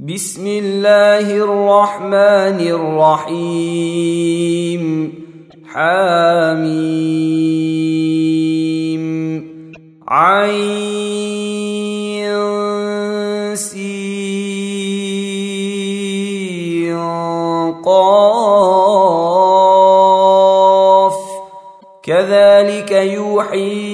بسم الله الرحمن الرحيم. حاميم عين كذلك يوحي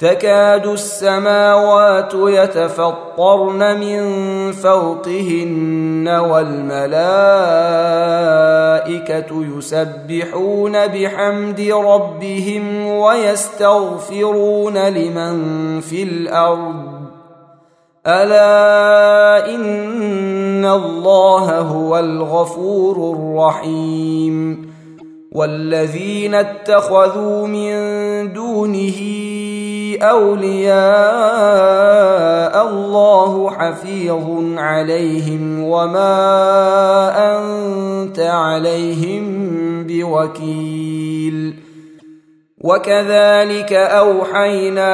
تكاد السماوات يتفطرن من فوقهن والملائكة يسبحون بحمد ربهم ويستغفرون لمن في الأرض. ألا إن الله هو الغفور الرحيم. والذين اتخذوا من دونه أولياء الله حفيظ عليهم وما أنت عليهم بوكيل. وكذلك أوحينا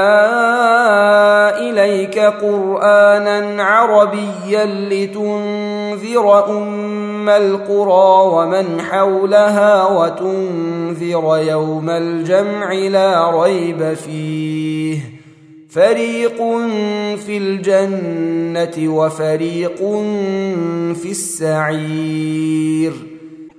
إليك قرآنا عربيا لتنذر أم القرى ومن حولها وتنذر يوم الجمع لا ريب فيه. فريق في الجنة وفريق في السعير.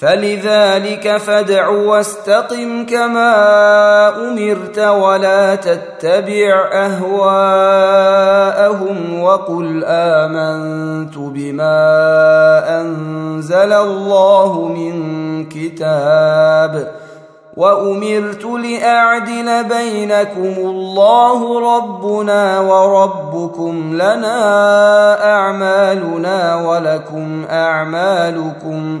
فلذلك فادع واستقم كما أمرت ولا تتبع أهواءهم وقل آمنت بما أنزل الله من كتاب وأمرت لأعدل بينكم الله ربنا وربكم لنا أعمالنا ولكم أعمالكم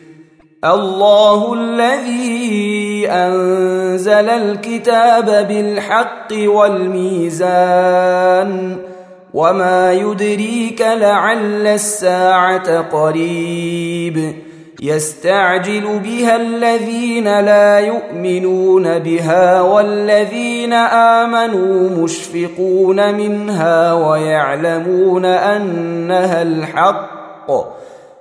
الله الذي أنزل الكتاب بالحق والميزان وما يدريك لعل الساعة قريب يستعجل بها الذين لا يؤمنون بها والذين آمنوا مشفقون منها ويعلمون أنها الحق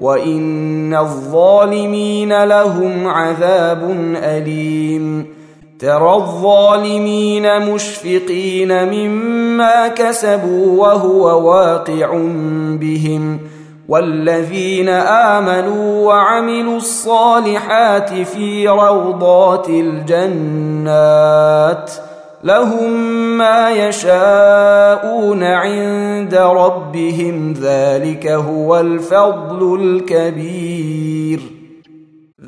وان الظالمين لهم عذاب اليم ترى الظالمين مشفقين مما كسبوا وهو واقع بهم والذين امنوا وعملوا الصالحات في روضات الجنات لهم ما يشاءون عند ربهم ذلك هو الفضل الكبير.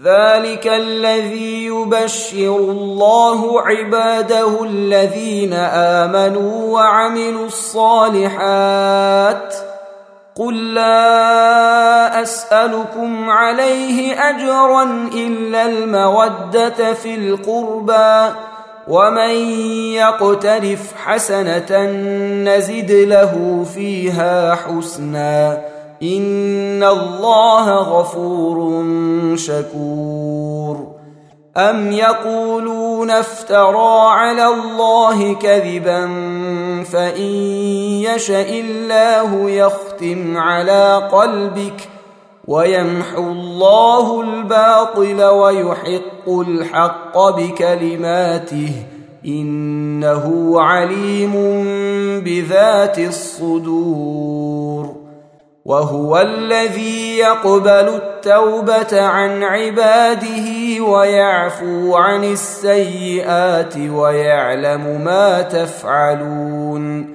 ذلك الذي يبشر الله عباده الذين آمنوا وعملوا الصالحات. قل لا اسالكم عليه اجرا الا الموده في القربى. ومن يقترف حسنه نزد له فيها حسنا ان الله غفور شكور. ام يقولون افترى على الله كذبا فان يشا الله يختم على قلبك ويمحو الله الباطل ويحق الحق بكلماته إنه عليم بذات الصدور وهو الذي يقبل التوبة عن عباده ويعفو عن السيئات ويعلم ما تفعلون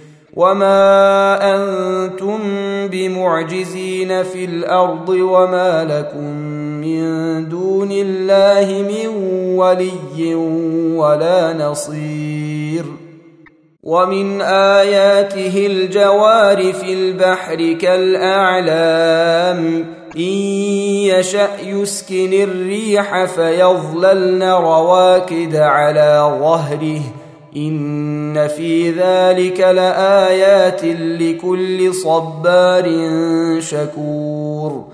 وما أنتم بمعجزين في الأرض وما لكم من دون الله من ولي ولا نصير ومن اياته الجوار في البحر كالاعلام ان يشا يسكن الريح فيظللن رواكد على ظهره إن في ذلك لآيات لكل صبار شكور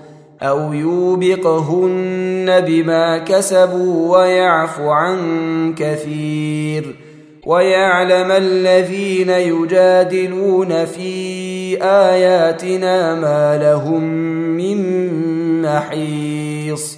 أو يوبقهن بما كسبوا ويعفو عن كثير ويعلم الذين يجادلون في آياتنا ما لهم من محيص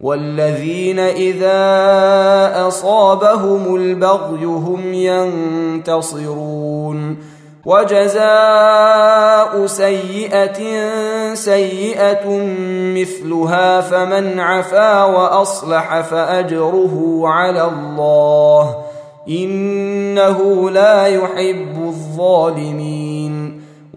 والذين إذا أصابهم البغي هم ينتصرون. وجزاء سيئة سيئة مثلها فمن عفا وأصلح فأجره على الله. إنه لا يحب الظالمين.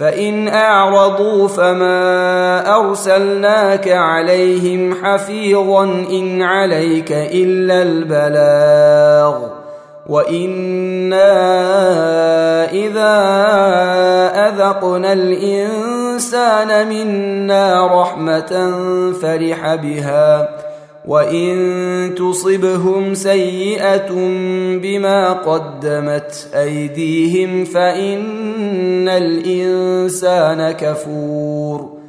فإن أعرضوا فما أرسلناك عليهم حفيظا إن عليك إلا البلاغ وإنا إذا أذقنا الإنسان منا رحمة فرح بها وان تصبهم سيئه بما قدمت ايديهم فان الانسان كفور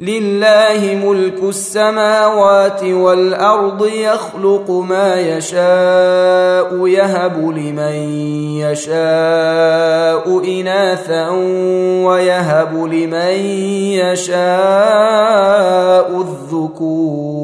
لله ملك السماوات والارض يخلق ما يشاء يهب لمن يشاء اناثا ويهب لمن يشاء الذكور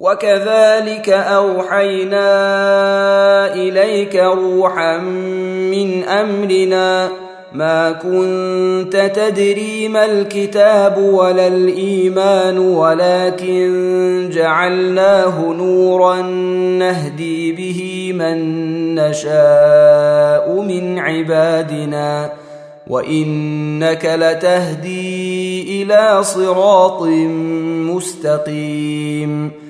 وكذلك أوحينا إليك روحا من أمرنا ما كنت تدري ما الكتاب ولا الإيمان ولكن جعلناه نورا نهدي به من نشاء من عبادنا. وإنك لتهدي إلى صراط مستقيم.